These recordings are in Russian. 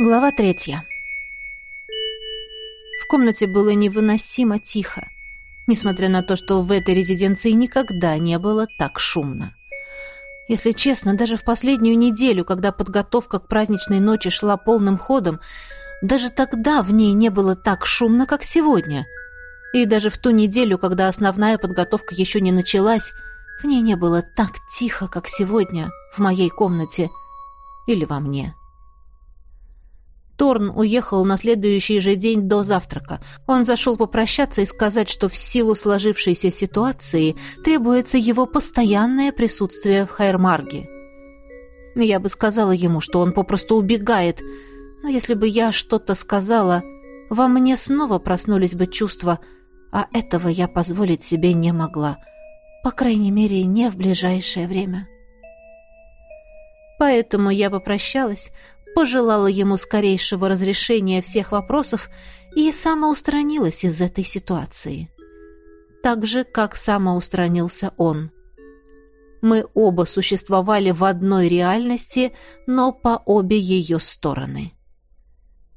Глава третья. В комнате было невыносимо тихо, несмотря на то, что в этой резиденции никогда не было так шумно. Если честно, даже в последнюю неделю, когда подготовка к праздничной ночи шла полным ходом, даже тогда в ней не было так шумно, как сегодня. И даже в ту неделю, когда основная подготовка еще не началась, в ней не было так тихо, как сегодня в моей комнате или во мне. Торн уехал на следующий же день до завтрака. Он зашел попрощаться и сказать, что в силу сложившейся ситуации требуется его постоянное присутствие в Хайермарге. Я бы сказала ему, что он попросту убегает, но если бы я что-то сказала, во мне снова проснулись бы чувства, а этого я позволить себе не могла. По крайней мере, не в ближайшее время. Поэтому я попрощалась, пожелала ему скорейшего разрешения всех вопросов и самоустранилась из этой ситуации. Так же, как самоустранился он. Мы оба существовали в одной реальности, но по обе ее стороны.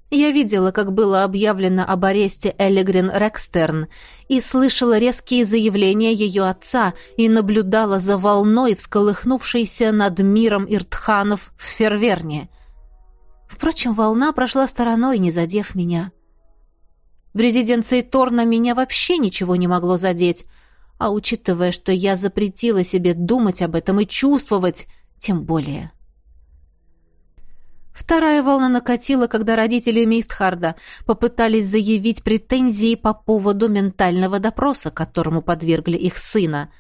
Я видела, как было объявлено об аресте Эллигрин Рекстерн, и слышала резкие заявления ее отца и наблюдала за волной, всколыхнувшейся над миром Иртханов в Ферверне — Впрочем, волна прошла стороной, не задев меня. В резиденции Торна меня вообще ничего не могло задеть, а учитывая, что я запретила себе думать об этом и чувствовать, тем более. Вторая волна накатила, когда родители Мистхарда попытались заявить претензии по поводу ментального допроса, которому подвергли их сына,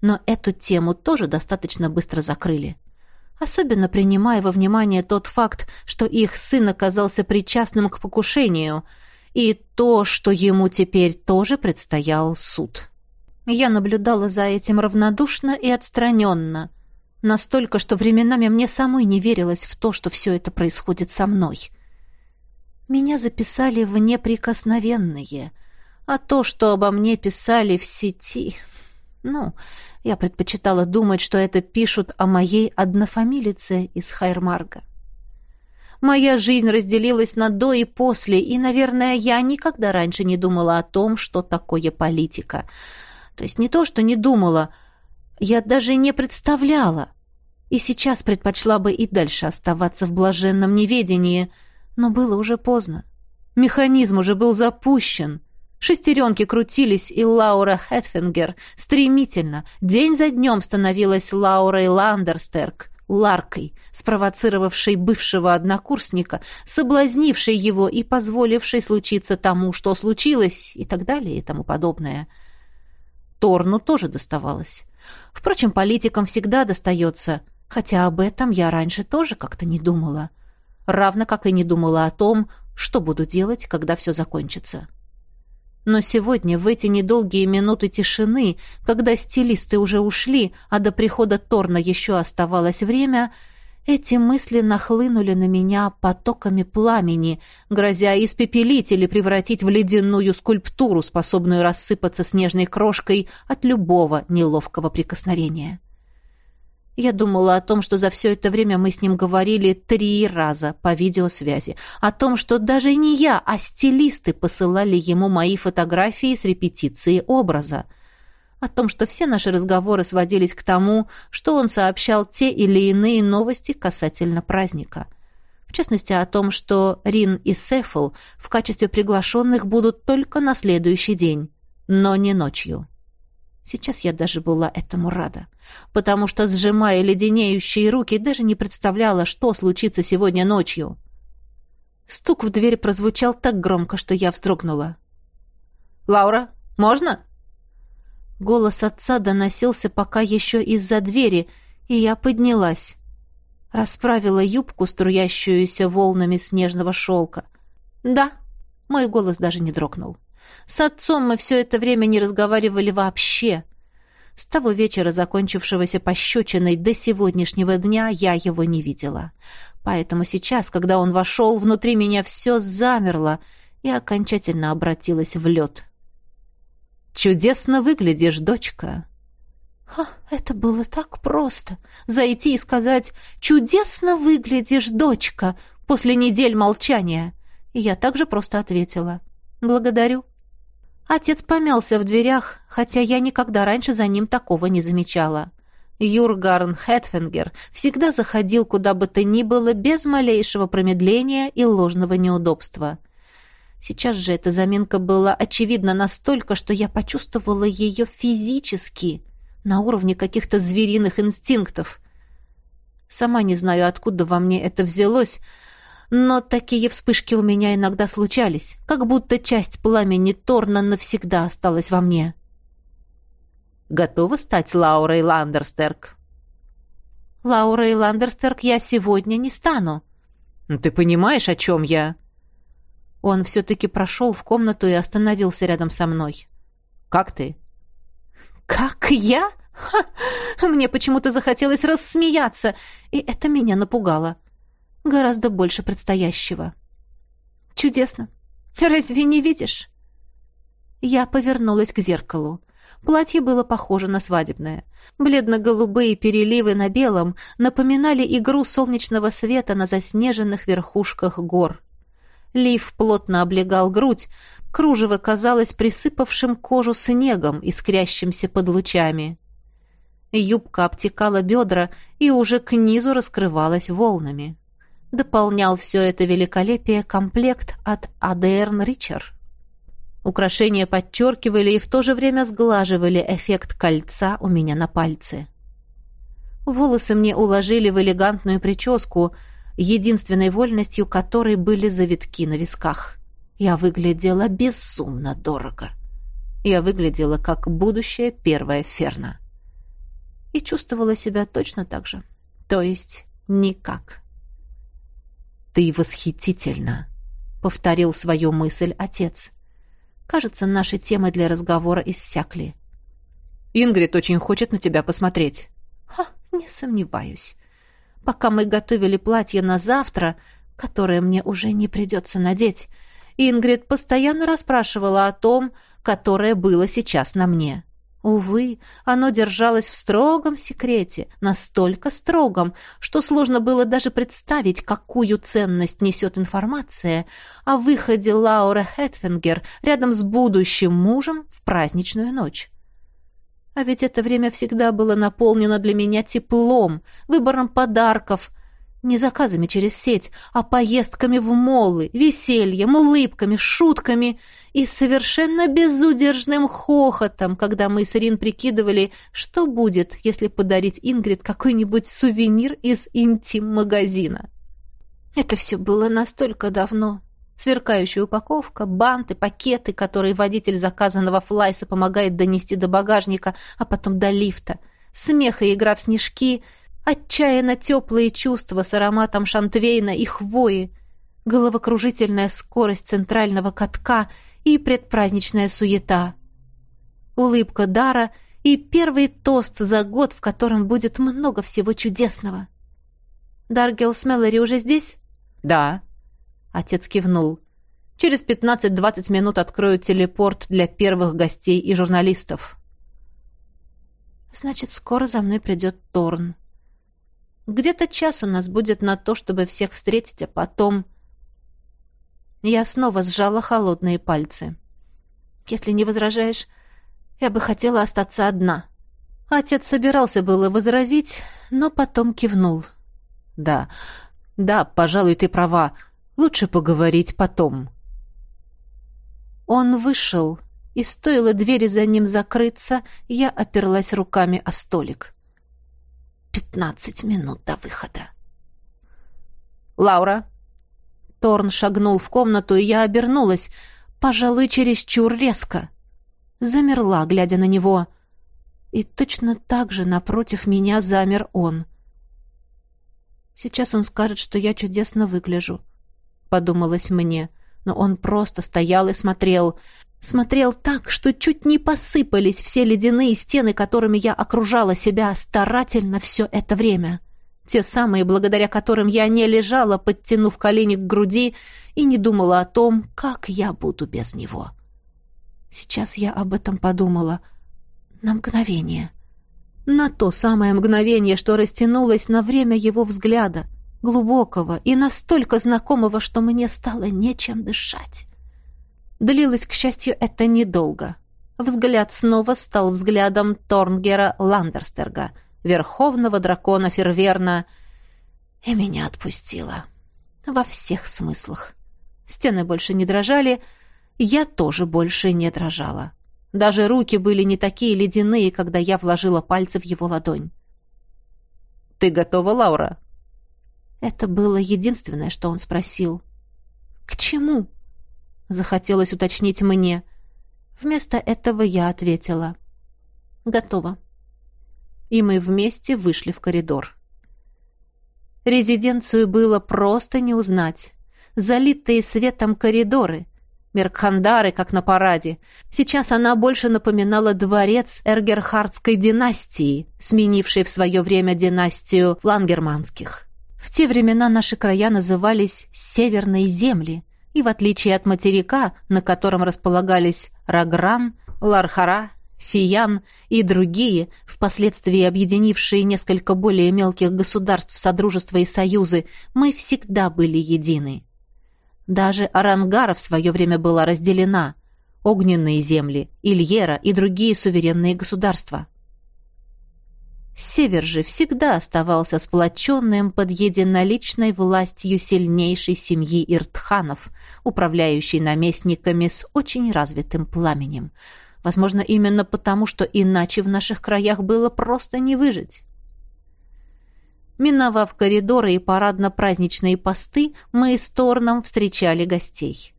но эту тему тоже достаточно быстро закрыли особенно принимая во внимание тот факт, что их сын оказался причастным к покушению, и то, что ему теперь тоже предстоял суд. Я наблюдала за этим равнодушно и отстраненно, настолько, что временами мне самой не верилось в то, что все это происходит со мной. Меня записали в неприкосновенные, а то, что обо мне писали в сети... Ну, я предпочитала думать, что это пишут о моей однофамилице из Хайрмарга. Моя жизнь разделилась на до и после, и, наверное, я никогда раньше не думала о том, что такое политика. То есть не то, что не думала, я даже не представляла. И сейчас предпочла бы и дальше оставаться в блаженном неведении, но было уже поздно. Механизм уже был запущен — Шестеренки крутились, и Лаура Хэтфингер стремительно, день за днем становилась Лаурой Ландерстерк, Ларкой, спровоцировавшей бывшего однокурсника, соблазнившей его и позволившей случиться тому, что случилось, и так далее, и тому подобное. Торну тоже доставалось. Впрочем, политикам всегда достается, хотя об этом я раньше тоже как-то не думала. Равно как и не думала о том, что буду делать, когда все закончится. Но сегодня, в эти недолгие минуты тишины, когда стилисты уже ушли, а до прихода Торна еще оставалось время, эти мысли нахлынули на меня потоками пламени, грозя испепелить или превратить в ледяную скульптуру, способную рассыпаться снежной крошкой от любого неловкого прикосновения. Я думала о том, что за все это время мы с ним говорили три раза по видеосвязи. О том, что даже не я, а стилисты посылали ему мои фотографии с репетицией образа. О том, что все наши разговоры сводились к тому, что он сообщал те или иные новости касательно праздника. В частности, о том, что Рин и Сефл в качестве приглашенных будут только на следующий день, но не ночью. Сейчас я даже была этому рада, потому что, сжимая леденеющие руки, даже не представляла, что случится сегодня ночью. Стук в дверь прозвучал так громко, что я вздрогнула. «Лаура, можно?» Голос отца доносился пока еще из-за двери, и я поднялась. Расправила юбку, струящуюся волнами снежного шелка. «Да», мой голос даже не дрогнул. С отцом мы все это время не разговаривали вообще. С того вечера, закончившегося пощечиной, до сегодняшнего дня я его не видела. Поэтому сейчас, когда он вошел, внутри меня все замерло и окончательно обратилось в лед. «Чудесно выглядишь, дочка!» Ха, это было так просто. Зайти и сказать «Чудесно выглядишь, дочка!» после недель молчания. И я также просто ответила. «Благодарю». Отец помялся в дверях, хотя я никогда раньше за ним такого не замечала. Юргарн Хэтфингер всегда заходил куда бы то ни было без малейшего промедления и ложного неудобства. Сейчас же эта заминка была очевидна настолько, что я почувствовала ее физически, на уровне каких-то звериных инстинктов. Сама не знаю, откуда во мне это взялось, но такие вспышки у меня иногда случались, как будто часть пламени Торна навсегда осталась во мне. Готова стать Лаурой Ландерстерк? Лаурой Ландерстерк я сегодня не стану. Ну, ты понимаешь, о чем я? Он все-таки прошел в комнату и остановился рядом со мной. Как ты? Как я? Ха! Мне почему-то захотелось рассмеяться, и это меня напугало. Гораздо больше предстоящего. Чудесно. Разве не видишь? Я повернулась к зеркалу. Платье было похоже на свадебное. Бледно-голубые переливы на белом напоминали игру солнечного света на заснеженных верхушках гор. Лиф плотно облегал грудь, кружево казалось присыпавшим кожу снегом, искрящимся под лучами. Юбка обтекала бедра и уже к низу раскрывалась волнами. Дополнял все это великолепие комплект от Адерн Ричер. Украшения подчеркивали и в то же время сглаживали эффект кольца у меня на пальце. Волосы мне уложили в элегантную прическу, единственной вольностью которой были завитки на висках. Я выглядела безумно дорого. Я выглядела как будущая первая Ферна. И чувствовала себя точно так же. То есть никак. «Ты восхитительна», — повторил свою мысль отец. Кажется, наши темы для разговора иссякли. «Ингрид очень хочет на тебя посмотреть». «Ха, не сомневаюсь. Пока мы готовили платье на завтра, которое мне уже не придется надеть, Ингрид постоянно расспрашивала о том, которое было сейчас на мне. Увы, оно держалось в строгом секрете, настолько строгом, что сложно было даже представить, какую ценность несет информация о выходе Лауры Хэтфингер рядом с будущим мужем в праздничную ночь. А ведь это время всегда было наполнено для меня теплом, выбором подарков, не заказами через сеть, а поездками в моллы, весельем, улыбками, шутками и совершенно безудержным хохотом, когда мы с Ирин прикидывали, что будет, если подарить Ингрид какой-нибудь сувенир из интим-магазина. Это все было настолько давно. Сверкающая упаковка, банты, пакеты, которые водитель заказанного флайса помогает донести до багажника, а потом до лифта. Смех и игра в снежки — Отчаянно теплые чувства с ароматом шантвейна и хвои, головокружительная скорость центрального катка и предпраздничная суета. Улыбка Дара и первый тост за год, в котором будет много всего чудесного. «Даргел с Мэлори уже здесь?» «Да». Отец кивнул. «Через пятнадцать-двадцать минут открою телепорт для первых гостей и журналистов». «Значит, скоро за мной придет Торн». Где-то час у нас будет на то, чтобы всех встретить, а потом... Я снова сжала холодные пальцы. Если не возражаешь, я бы хотела остаться одна. Отец собирался было возразить, но потом кивнул. Да, да, пожалуй, ты права. Лучше поговорить потом. Он вышел, и стоило двери за ним закрыться, я оперлась руками о столик. Пятнадцать минут до выхода. «Лаура!» Торн шагнул в комнату, и я обернулась, пожалуй, чересчур резко. Замерла, глядя на него. И точно так же напротив меня замер он. «Сейчас он скажет, что я чудесно выгляжу», — подумалось мне. Но он просто стоял и смотрел. Смотрел так, что чуть не посыпались все ледяные стены, которыми я окружала себя старательно все это время. Те самые, благодаря которым я не лежала, подтянув колени к груди, и не думала о том, как я буду без него. Сейчас я об этом подумала. На мгновение. На то самое мгновение, что растянулось на время его взгляда. глубокого и настолько знакомого, что мне стало нечем дышать. Длилось, к счастью, это недолго. Взгляд снова стал взглядом Торнгера Ландерстерга, верховного дракона Ферверна, и меня отпустило. Во всех смыслах. Стены больше не дрожали, я тоже больше не дрожала. Даже руки были не такие ледяные, когда я вложила пальцы в его ладонь. «Ты готова, Лаура?» Это было единственное, что он спросил. «К чему?» Захотелось уточнить мне. Вместо этого я ответила. «Готово». И мы вместе вышли в коридор. Резиденцию было просто не узнать. Залитые светом коридоры, Меркхандары, как на параде. Сейчас она больше напоминала дворец Эргерхардской династии, сменившей в свое время династию Лангерманских. В те времена наши края назывались «северные земли», и в отличие от материка, на котором располагались Рагран, Лархара, Фиян и другие, впоследствии объединившие несколько более мелких государств Содружества и Союзы, мы всегда были едины. Даже Арангара в свое время была разделена. Огненные земли, Ильера и другие суверенные государства. Север же всегда оставался сплоченным под единоличной властью сильнейшей семьи Иртханов, управляющей наместниками с очень развитым пламенем. Возможно, именно потому, что иначе в наших краях было просто не выжить. Миновав коридоры и парадно-праздничные посты, мы с Торном встречали гостей.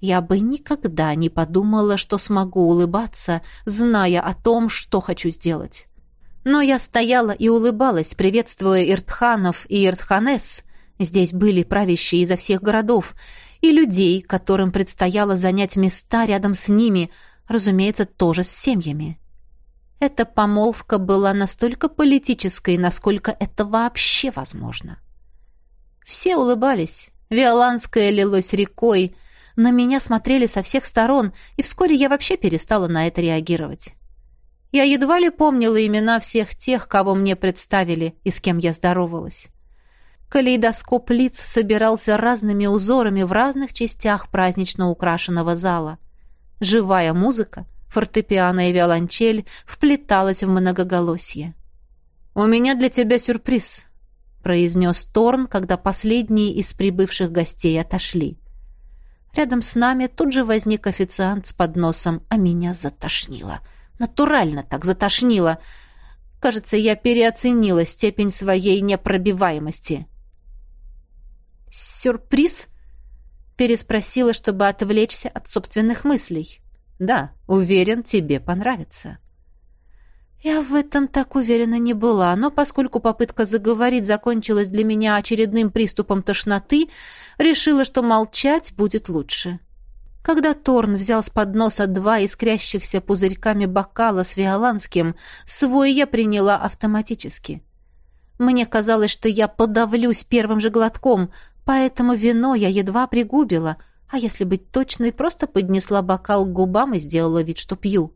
Я бы никогда не подумала, что смогу улыбаться, зная о том, что хочу сделать. Но я стояла и улыбалась, приветствуя Иртханов и Иртханес. Здесь были правящие изо всех городов, и людей, которым предстояло занять места рядом с ними, разумеется, тоже с семьями. Эта помолвка была настолько политической, насколько это вообще возможно. Все улыбались. Виоланская лилось рекой. На меня смотрели со всех сторон, и вскоре я вообще перестала на это реагировать. Я едва ли помнила имена всех тех, кого мне представили и с кем я здоровалась. Калейдоскоп лиц собирался разными узорами в разных частях празднично украшенного зала. Живая музыка, фортепиано и виолончель вплеталась в многоголосье. «У меня для тебя сюрприз», — произнес Торн, когда последние из прибывших гостей отошли. Рядом с нами тут же возник официант с подносом, а меня затошнило — Натурально так затошнило. Кажется, я переоценила степень своей непробиваемости. «Сюрприз?» — переспросила, чтобы отвлечься от собственных мыслей. «Да, уверен, тебе понравится». Я в этом так уверена не была, но поскольку попытка заговорить закончилась для меня очередным приступом тошноты, решила, что молчать будет лучше. Когда Торн взял с подноса два искрящихся пузырьками бокала с виоланским, свой я приняла автоматически. Мне казалось, что я подавлюсь первым же глотком, поэтому вино я едва пригубила, а если быть точной, просто поднесла бокал к губам и сделала вид, что пью.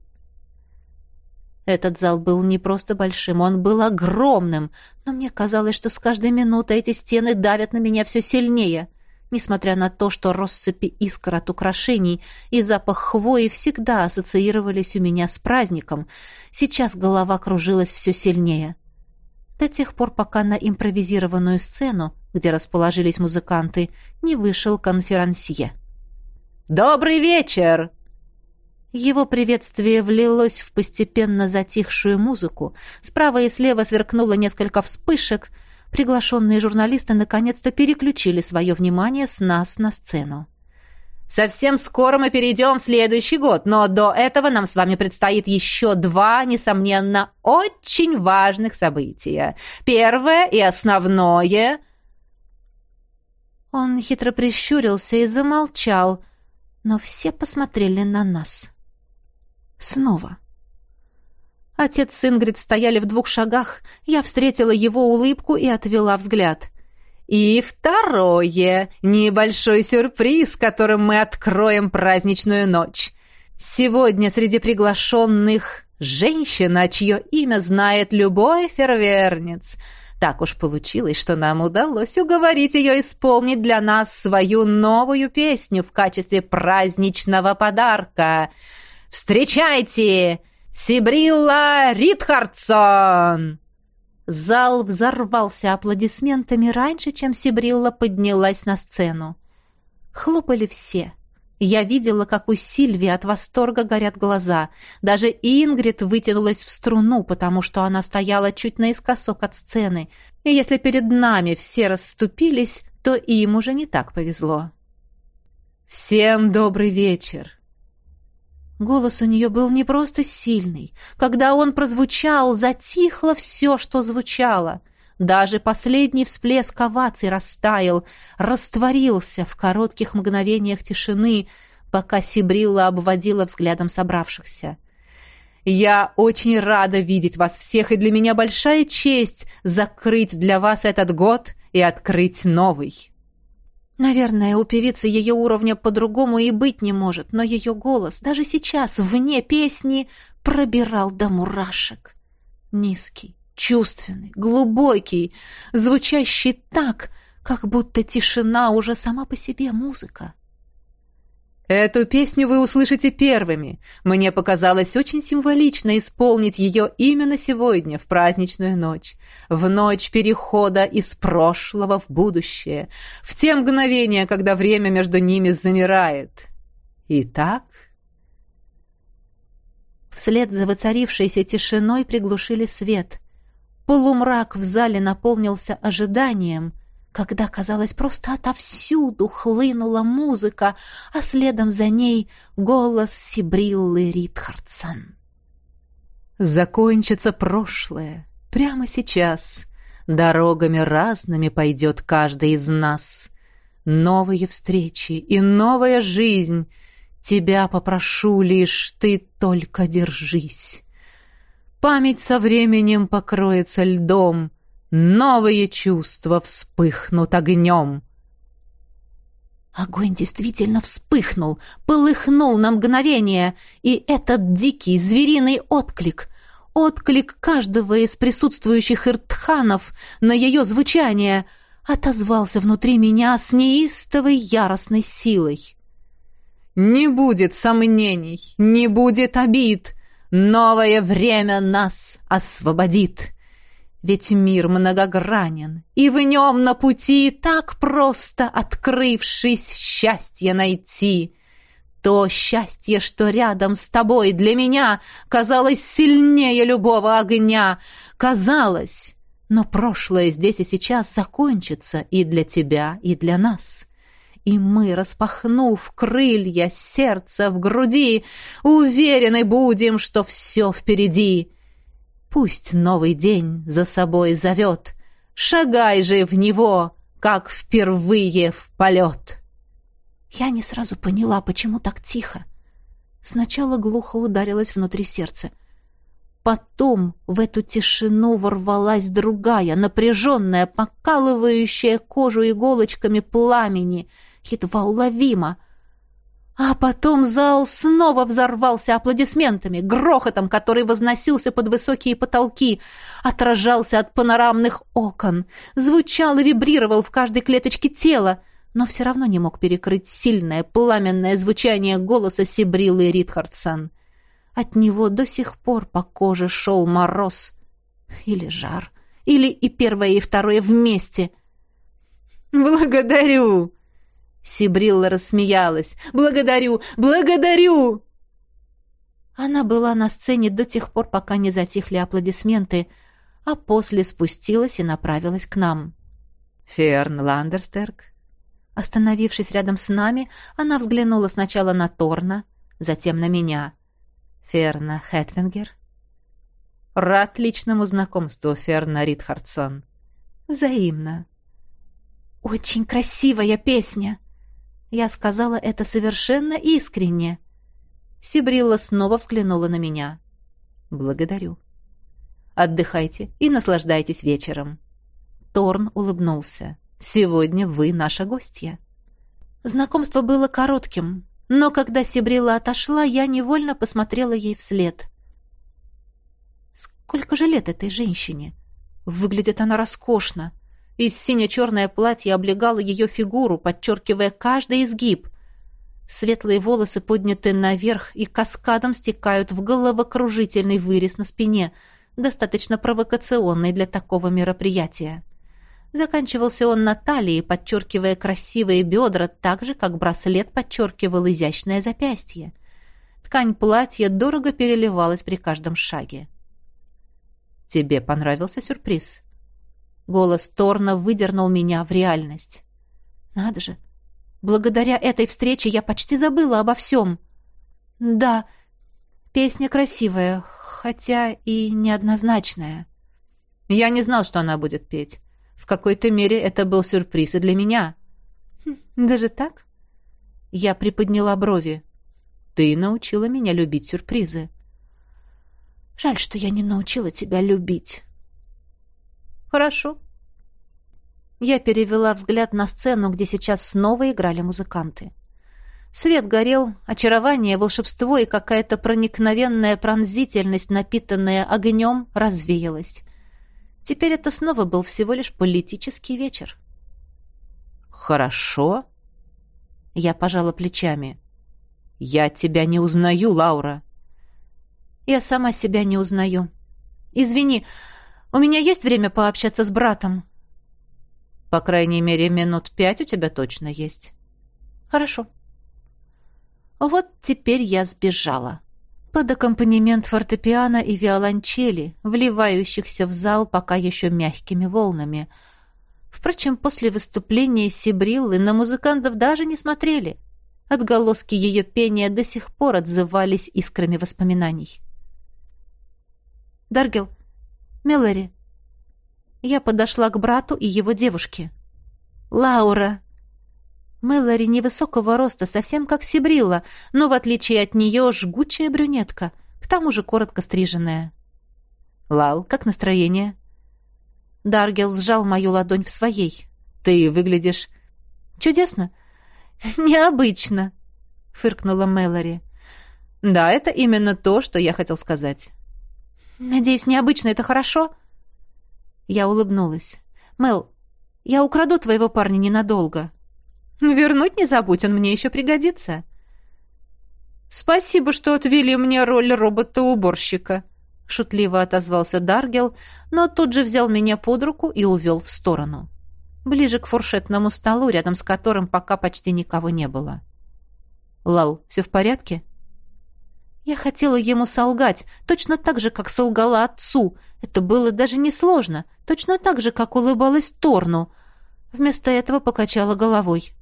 Этот зал был не просто большим, он был огромным, но мне казалось, что с каждой минутой эти стены давят на меня все сильнее — Несмотря на то, что россыпи искр от украшений и запах хвои всегда ассоциировались у меня с праздником, сейчас голова кружилась все сильнее. До тех пор, пока на импровизированную сцену, где расположились музыканты, не вышел конферансье. «Добрый вечер!» Его приветствие влилось в постепенно затихшую музыку. Справа и слева сверкнуло несколько вспышек — приглашенные журналисты наконец-то переключили свое внимание с нас на сцену. Совсем скоро мы перейдем в следующий год, но до этого нам с вами предстоит еще два, несомненно, очень важных события. Первое и основное... Он хитро прищурился и замолчал, но все посмотрели на нас. Снова. Отец с Ингрид стояли в двух шагах. Я встретила его улыбку и отвела взгляд. И второе, небольшой сюрприз, которым мы откроем праздничную ночь. Сегодня среди приглашенных женщина, чье имя знает любой фервернец. Так уж получилось, что нам удалось уговорить ее исполнить для нас свою новую песню в качестве праздничного подарка. Встречайте, Сибрилла Ритхардсон!» Зал взорвался аплодисментами раньше, чем Сибрилла поднялась на сцену. Хлопали все. Я видела, как у Сильвии от восторга горят глаза. Даже Ингрид вытянулась в струну, потому что она стояла чуть наискосок от сцены. И если перед нами все расступились, то им уже не так повезло. «Всем добрый вечер!» Голос у нее был не просто сильный. Когда он прозвучал, затихло все, что звучало. Даже последний всплеск оваций растаял, растворился в коротких мгновениях тишины, пока Сибрилла обводила взглядом собравшихся. «Я очень рада видеть вас всех, и для меня большая честь закрыть для вас этот год и открыть новый». Наверное, у певицы ее уровня по-другому и быть не может, но ее голос даже сейчас, вне песни, пробирал до мурашек. Низкий, чувственный, глубокий, звучащий так, как будто тишина уже сама по себе музыка. Эту песню вы услышите первыми. Мне показалось очень символично исполнить ее именно сегодня, в праздничную ночь. В ночь перехода из прошлого в будущее. В те мгновения, когда время между ними замирает. Итак... Вслед за воцарившейся тишиной приглушили свет. Полумрак в зале наполнился ожиданием — когда, казалось, просто отовсюду хлынула музыка, а следом за ней голос Сибриллы Ритхардсон. «Закончится прошлое. Прямо сейчас. Дорогами разными пойдет каждый из нас. Новые встречи и новая жизнь. Тебя попрошу лишь, ты только держись. Память со временем покроется льдом» Новые чувства вспыхнут огнем. Огонь действительно вспыхнул, полыхнул на мгновение, и этот дикий звериный отклик, отклик каждого из присутствующих иртханов на ее звучание, отозвался внутри меня с неистовой яростной силой. «Не будет сомнений, не будет обид, новое время нас освободит!» Ведь мир многогранен, и в нем на пути так просто, открывшись, счастье найти. То счастье, что рядом с тобой для меня казалось сильнее любого огня. Казалось, но прошлое здесь и сейчас закончится и для тебя, и для нас. И мы, распахнув крылья сердца в груди, уверены будем, что все впереди — Пусть новый день за собой зовет. Шагай же в него, как впервые в полет. Я не сразу поняла, почему так тихо. Сначала глухо ударилось внутри сердца. Потом в эту тишину ворвалась другая, напряженная, покалывающая кожу иголочками пламени, едва уловимо, а потом зал снова взорвался аплодисментами, грохотом, который возносился под высокие потолки, отражался от панорамных окон, звучал и вибрировал в каждой клеточке тела, но все равно не мог перекрыть сильное пламенное звучание голоса Сибрилы Ритхардсон. От него до сих пор по коже шел мороз или жар, или и первое, и второе вместе. «Благодарю!» Сибрилла рассмеялась. «Благодарю! Благодарю!» Она была на сцене до тех пор, пока не затихли аплодисменты, а после спустилась и направилась к нам. «Ферн Ландерстерк?» Остановившись рядом с нами, она взглянула сначала на Торна, затем на меня. «Ферна Хэтвингер?» «Рад личному знакомству, Ферна Ритхардсон». «Взаимно». «Очень красивая песня!» Я сказала это совершенно искренне. Сибрилла снова взглянула на меня. «Благодарю. Отдыхайте и наслаждайтесь вечером». Торн улыбнулся. «Сегодня вы наша гостья». Знакомство было коротким, но когда Сибрила отошла, я невольно посмотрела ей вслед. Сколько же лет этой женщине? Выглядит она роскошно. И сине-черное платье облегало ее фигуру, подчеркивая каждый изгиб. Светлые волосы подняты наверх и каскадом стекают в головокружительный вырез на спине, достаточно провокационный для такого мероприятия. Заканчивался он на талии, подчеркивая красивые бедра, так же, как браслет подчеркивал изящное запястье. Ткань платья дорого переливалась при каждом шаге. «Тебе понравился сюрприз?» Голос Торна выдернул меня в реальность. «Надо же! Благодаря этой встрече я почти забыла обо всем. Да, песня красивая, хотя и неоднозначная. Я не знал, что она будет петь. В какой-то мере это был сюрприз и для меня. Хм, даже так? Я приподняла брови. Ты научила меня любить сюрпризы. Жаль, что я не научила тебя любить. Хорошо, я перевела взгляд на сцену, где сейчас снова играли музыканты. Свет горел, очарование, волшебство и какая-то проникновенная пронзительность, напитанная огнем, развеялась. Теперь это снова был всего лишь политический вечер. «Хорошо?» Я пожала плечами. «Я тебя не узнаю, Лаура». «Я сама себя не узнаю. Извини, у меня есть время пообщаться с братом?» По крайней мере, минут пять у тебя точно есть. Хорошо. Вот теперь я сбежала. Под аккомпанемент фортепиано и виолончели, вливающихся в зал пока еще мягкими волнами. Впрочем, после выступления Сибриллы на музыкантов даже не смотрели. Отголоски ее пения до сих пор отзывались искрами воспоминаний. «Даргел, Меллори, я подошла к брату и его девушке. «Лаура!» Мэлори невысокого роста, совсем как Сибрилла, но, в отличие от нее, жгучая брюнетка, к тому же коротко стриженная. «Лал, как настроение?» Даргел сжал мою ладонь в своей. «Ты выглядишь...» «Чудесно!» «Необычно!» — фыркнула Мэлори. «Да, это именно то, что я хотел сказать». «Надеюсь, необычно — это хорошо?» Я улыбнулась. «Мел, я украду твоего парня ненадолго». «Вернуть не забудь, он мне еще пригодится». «Спасибо, что отвели мне роль робота-уборщика», — шутливо отозвался Даргел, но тут же взял меня под руку и увел в сторону. Ближе к фуршетному столу, рядом с которым пока почти никого не было. «Лал, все в порядке?» Я хотела ему солгать, точно так же, как солгала отцу. Это было даже несложно, точно так же, как улыбалась Торну. Вместо этого покачала головой.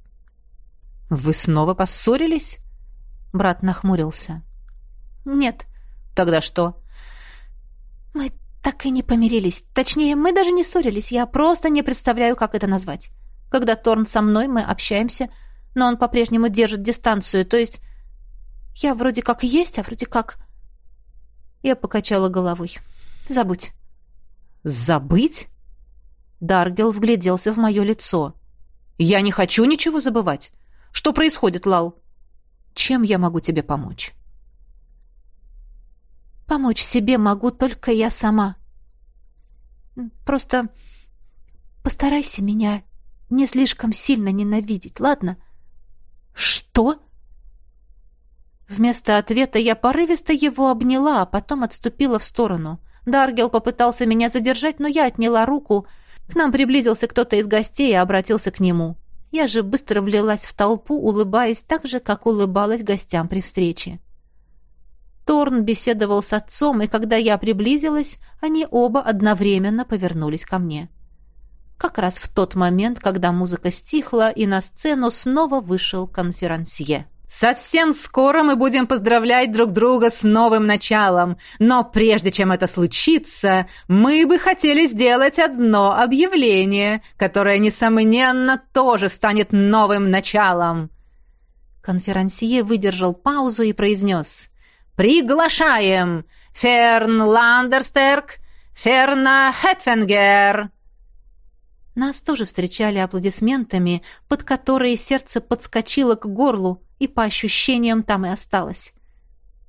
«Вы снова поссорились?» Брат нахмурился. «Нет». «Тогда что?» «Мы так и не помирились. Точнее, мы даже не ссорились. Я просто не представляю, как это назвать. Когда Торн со мной, мы общаемся, но он по-прежнему держит дистанцию, то есть я вроде как есть, а вроде как... Я покачала головой. Забудь. Забыть? Даргел вгляделся в мое лицо. Я не хочу ничего забывать. Что происходит, Лал? Чем я могу тебе помочь? Помочь себе могу только я сама. Просто постарайся меня не слишком сильно ненавидеть, ладно? Что? Вместо ответа я порывисто его обняла, а потом отступила в сторону. Даргел попытался меня задержать, но я отняла руку. К нам приблизился кто-то из гостей и обратился к нему. Я же быстро влилась в толпу, улыбаясь так же, как улыбалась гостям при встрече. Торн беседовал с отцом, и когда я приблизилась, они оба одновременно повернулись ко мне. Как раз в тот момент, когда музыка стихла, и на сцену снова вышел конферансье. Совсем скоро мы будем поздравлять друг друга с новым началом, но прежде чем это случится, мы бы хотели сделать одно объявление, которое, несомненно, тоже станет новым началом». Конферансье выдержал паузу и произнес «Приглашаем Ферн Ландерстерк, Ферна Хетфенгер». Нас тоже встречали аплодисментами, под которые сердце подскочило к горлу, и по ощущениям там и осталось.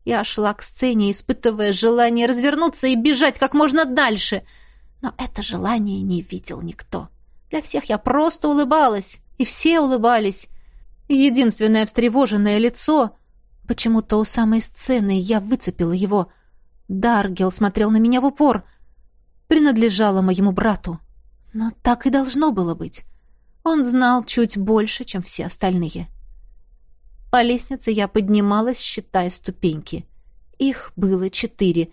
Я шла к сцене, испытывая желание развернуться и бежать как можно дальше. Но это желание не видел никто. Для всех я просто улыбалась, и все улыбались. Единственное встревоженное лицо... Почему-то у самой сцены я выцепила его. Даргел смотрел на меня в упор. Принадлежало моему брату. Но так и должно было быть. Он знал чуть больше, чем все остальные. По лестнице я поднималась, считая ступеньки. Их было четыре,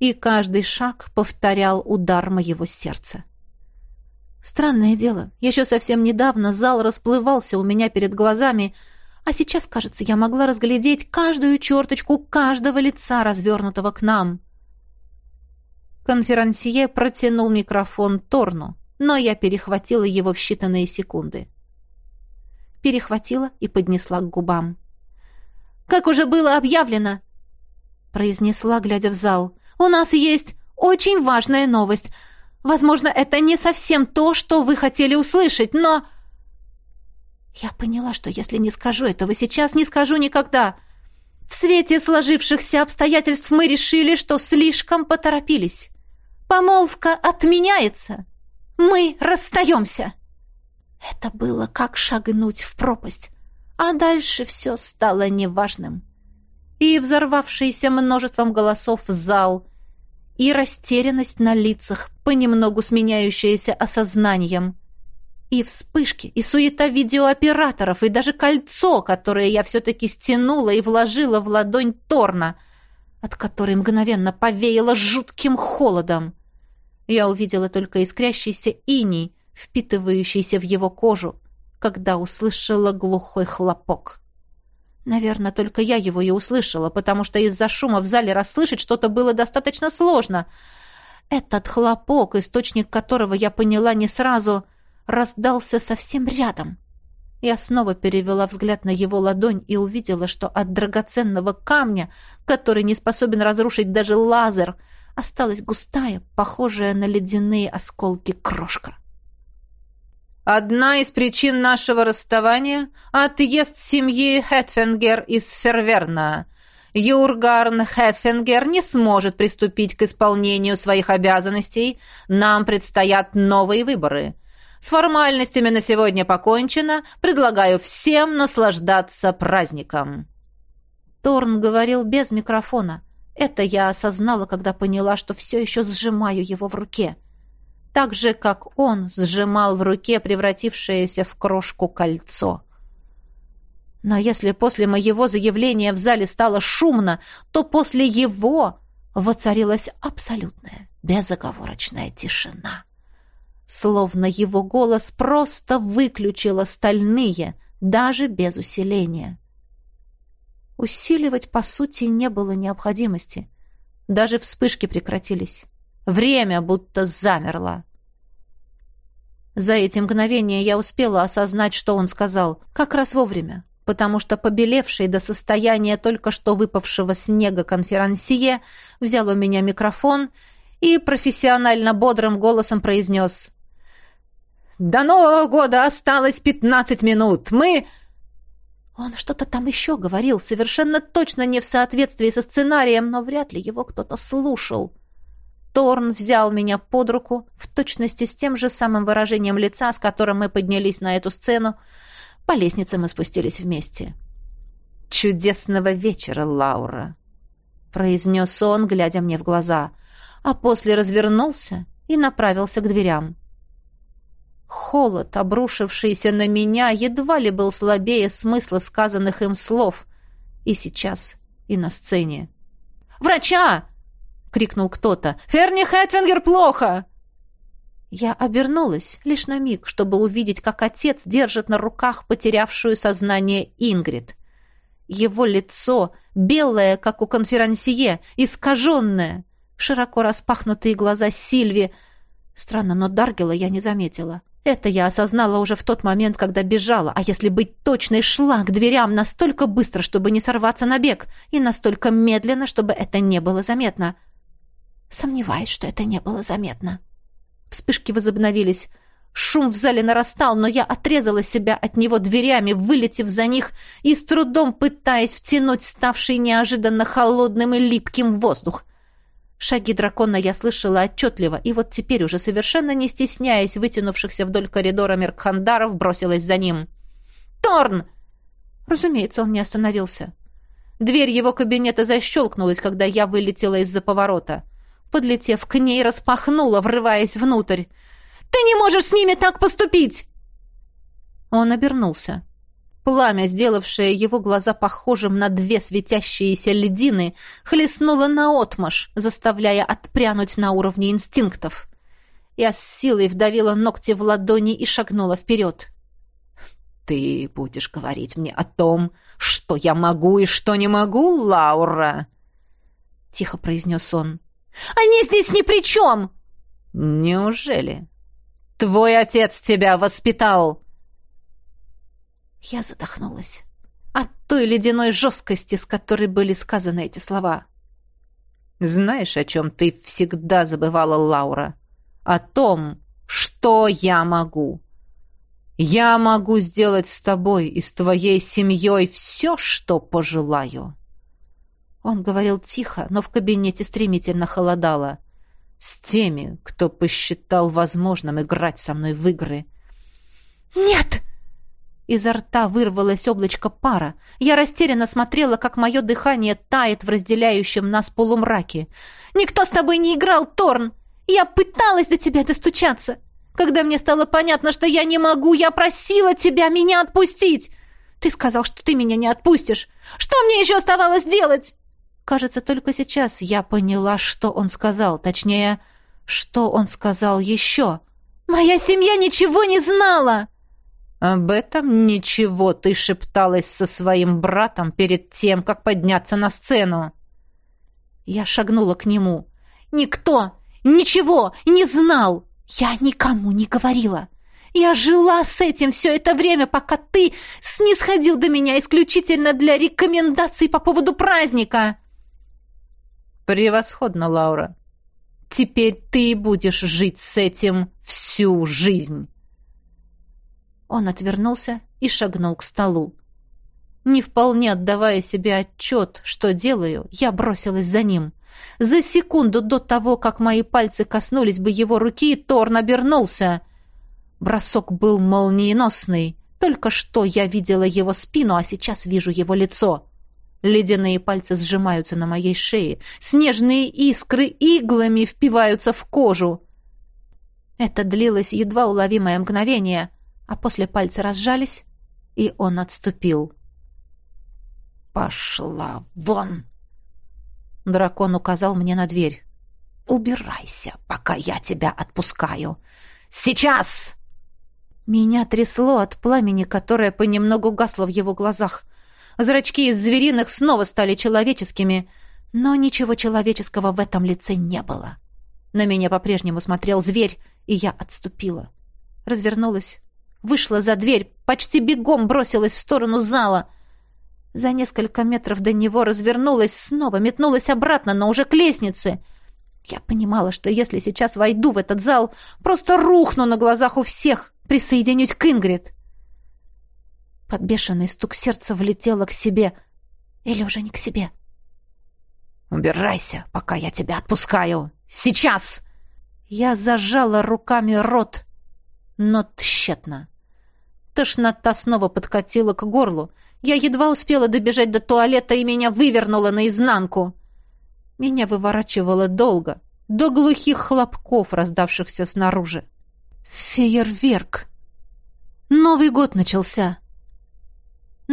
и каждый шаг повторял удар моего сердца. Странное дело, еще совсем недавно зал расплывался у меня перед глазами, а сейчас, кажется, я могла разглядеть каждую черточку каждого лица, развернутого к нам. Конферансье протянул микрофон Торну, но я перехватила его в считанные секунды. Перехватила и поднесла к губам. «Как уже было объявлено!» произнесла, глядя в зал. «У нас есть очень важная новость. Возможно, это не совсем то, что вы хотели услышать, но...» Я поняла, что если не скажу этого сейчас, не скажу никогда. В свете сложившихся обстоятельств мы решили, что слишком поторопились. Помолвка отменяется. Мы расстаемся. Это было как шагнуть в пропасть. А дальше все стало неважным. И взорвавшийся множеством голосов зал, и растерянность на лицах, понемногу сменяющаяся осознанием — и вспышки, и суета видеооператоров, и даже кольцо, которое я все-таки стянула и вложила в ладонь Торна, от которой мгновенно повеяло жутким холодом. Я увидела только искрящийся иней, впитывающийся в его кожу, когда услышала глухой хлопок. Наверное, только я его и услышала, потому что из-за шума в зале расслышать что-то было достаточно сложно. Этот хлопок, источник которого я поняла не сразу, раздался совсем рядом. Я снова перевела взгляд на его ладонь и увидела, что от драгоценного камня, который не способен разрушить даже лазер, осталась густая, похожая на ледяные осколки крошка. «Одна из причин нашего расставания — отъезд семьи Хэтфенгер из Ферверна. Юргарн Хэтфенгер не сможет приступить к исполнению своих обязанностей. Нам предстоят новые выборы. С формальностями на сегодня покончено. Предлагаю всем наслаждаться праздником». Торн говорил без микрофона. Это я осознала, когда поняла, что все еще сжимаю его в руке. Так же, как он сжимал в руке превратившееся в крошку кольцо. Но если после моего заявления в зале стало шумно, то после его воцарилась абсолютная, безоговорочная тишина словно его голос просто выключил остальные, даже без усиления. Усиливать, по сути, не было необходимости. Даже вспышки прекратились. Время будто замерло. За эти мгновения я успела осознать, что он сказал, как раз вовремя, потому что побелевший до состояния только что выпавшего снега конферансье взял у меня микрофон и профессионально бодрым голосом произнес «До Нового года осталось пятнадцать минут! Мы...» Он что-то там еще говорил, совершенно точно не в соответствии со сценарием, но вряд ли его кто-то слушал. Торн взял меня под руку, в точности с тем же самым выражением лица, с которым мы поднялись на эту сцену. По лестнице мы спустились вместе. «Чудесного вечера, Лаура!» — произнес он, глядя мне в глаза, а после развернулся и направился к дверям. Холод, обрушившийся на меня, едва ли был слабее смысла сказанных им слов. И сейчас, и на сцене. «Врача!» — крикнул кто-то. «Ферни Хэтвингер плохо!» Я обернулась лишь на миг, чтобы увидеть, как отец держит на руках потерявшую сознание Ингрид. Его лицо, белое, как у конферансье, искаженное, широко распахнутые глаза Сильви. Странно, но Даргела я не заметила. Это я осознала уже в тот момент, когда бежала, а если быть точной, шла к дверям настолько быстро, чтобы не сорваться на бег, и настолько медленно, чтобы это не было заметно. Сомневаюсь, что это не было заметно. Вспышки возобновились. Шум в зале нарастал, но я отрезала себя от него дверями, вылетев за них и с трудом пытаясь втянуть ставший неожиданно холодным и липким воздух. Шаги дракона я слышала отчетливо, и вот теперь уже совершенно не стесняясь вытянувшихся вдоль коридора Меркхандаров, бросилась за ним. «Торн!» Разумеется, он не остановился. Дверь его кабинета защелкнулась, когда я вылетела из-за поворота. Подлетев к ней, распахнула, врываясь внутрь. «Ты не можешь с ними так поступить!» Он обернулся. Пламя, сделавшее его глаза похожим на две светящиеся льдины, хлестнуло наотмашь, заставляя отпрянуть на уровне инстинктов. Я с силой вдавила ногти в ладони и шагнула вперед. «Ты будешь говорить мне о том, что я могу и что не могу, Лаура?» — тихо произнес он. «Они здесь ни при чем!» «Неужели? Твой отец тебя воспитал!» Я задохнулась. От той ледяной жесткости, с которой были сказаны эти слова. «Знаешь, о чем ты всегда забывала, Лаура? О том, что я могу. Я могу сделать с тобой и с твоей семьей все, что пожелаю». Он говорил тихо, но в кабинете стремительно холодало. «С теми, кто посчитал возможным играть со мной в игры». «Нет!» Изо рта вырвалось облачко пара. Я растерянно смотрела, как мое дыхание тает в разделяющем нас полумраке. «Никто с тобой не играл, Торн! Я пыталась до тебя достучаться! Когда мне стало понятно, что я не могу, я просила тебя меня отпустить! Ты сказал, что ты меня не отпустишь! Что мне еще оставалось делать?» Кажется, только сейчас я поняла, что он сказал. Точнее, что он сказал еще. «Моя семья ничего не знала!» «Об этом ничего ты шепталась со своим братом перед тем, как подняться на сцену». Я шагнула к нему. «Никто ничего не знал! Я никому не говорила!» Я жила с этим все это время, пока ты снисходил до меня исключительно для рекомендаций по поводу праздника. Превосходно, Лаура. Теперь ты будешь жить с этим всю жизнь. Он отвернулся и шагнул к столу. Не вполне отдавая себе отчет, что делаю, я бросилась за ним. За секунду до того, как мои пальцы коснулись бы его руки, Торн обернулся. Бросок был молниеносный. Только что я видела его спину, а сейчас вижу его лицо. Ледяные пальцы сжимаются на моей шее. Снежные искры иглами впиваются в кожу. Это длилось едва уловимое мгновение — а после пальцы разжались, и он отступил. «Пошла вон!» Дракон указал мне на дверь. «Убирайся, пока я тебя отпускаю! Сейчас!» Меня трясло от пламени, которое понемногу гасло в его глазах. Зрачки из звериных снова стали человеческими, но ничего человеческого в этом лице не было. На меня по-прежнему смотрел зверь, и я отступила. Развернулась Вышла за дверь, почти бегом бросилась в сторону зала. За несколько метров до него развернулась снова, метнулась обратно, но уже к лестнице. Я понимала, что если сейчас войду в этот зал, просто рухну на глазах у всех, присоединюсь к Ингрид. Под бешеный стук сердца влетела к себе. Или уже не к себе. «Убирайся, пока я тебя отпускаю! Сейчас!» Я зажала руками рот, но тщетно. Тошнота снова подкатила к горлу. Я едва успела добежать до туалета, и меня вывернуло наизнанку. Меня выворачивало долго, до глухих хлопков, раздавшихся снаружи. Фейерверк. Новый год начался.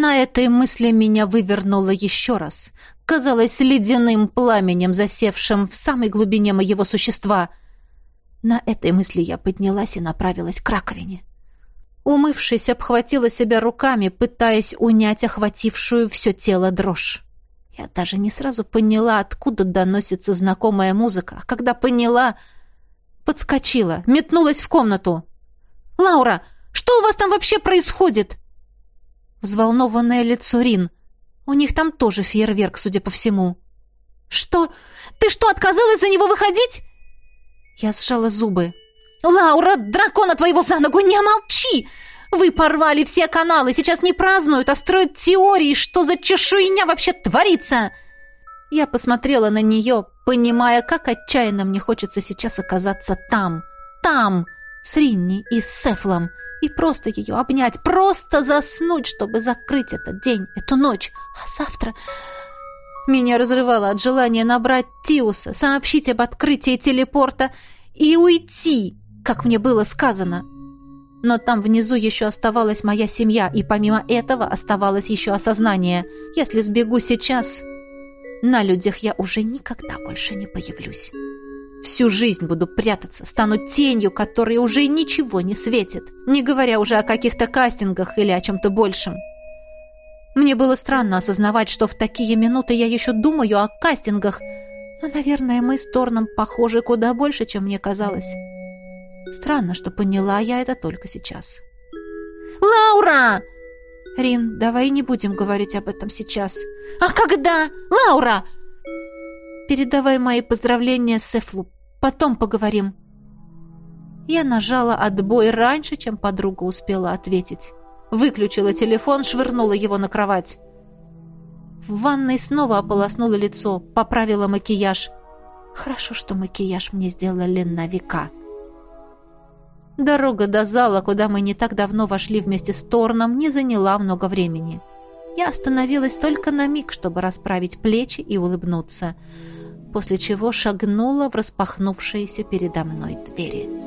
На этой мысли меня вывернуло еще раз. Казалось ледяным пламенем, засевшим в самой глубине моего существа. На этой мысли я поднялась и направилась к раковине. Умывшись, обхватила себя руками, пытаясь унять охватившую все тело дрожь. Я даже не сразу поняла, откуда доносится знакомая музыка. А когда поняла, подскочила, метнулась в комнату. «Лаура, что у вас там вообще происходит?» Взволнованное лицо Рин. У них там тоже фейерверк, судя по всему. «Что? Ты что, отказалась за него выходить?» Я сжала зубы. «Лаура, дракона твоего за ногу, не молчи! Вы порвали все каналы, сейчас не празднуют, а строят теории, что за чешуйня вообще творится!» Я посмотрела на нее, понимая, как отчаянно мне хочется сейчас оказаться там, там, с Ринни и с Сефлом, и просто ее обнять, просто заснуть, чтобы закрыть этот день, эту ночь. А завтра... Меня разрывало от желания набрать Тиуса, сообщить об открытии телепорта и уйти, как мне было сказано. Но там внизу еще оставалась моя семья, и помимо этого оставалось еще осознание. Если сбегу сейчас, на людях я уже никогда больше не появлюсь. Всю жизнь буду прятаться, стану тенью, которой уже ничего не светит, не говоря уже о каких-то кастингах или о чем-то большем. Мне было странно осознавать, что в такие минуты я еще думаю о кастингах, но, наверное, мы с Торном похожи куда больше, чем мне казалось. Странно, что поняла я это только сейчас. «Лаура!» «Рин, давай не будем говорить об этом сейчас». «А когда? Лаура!» «Передавай мои поздравления Сефлу. Потом поговорим». Я нажала отбой раньше, чем подруга успела ответить. Выключила телефон, швырнула его на кровать. В ванной снова ополоснула лицо, поправила макияж. Хорошо, что макияж мне сделали на века. Дорога до зала, куда мы не так давно вошли вместе с Торном, не заняла много времени. Я остановилась только на миг, чтобы расправить плечи и улыбнуться, после чего шагнула в распахнувшиеся передо мной двери.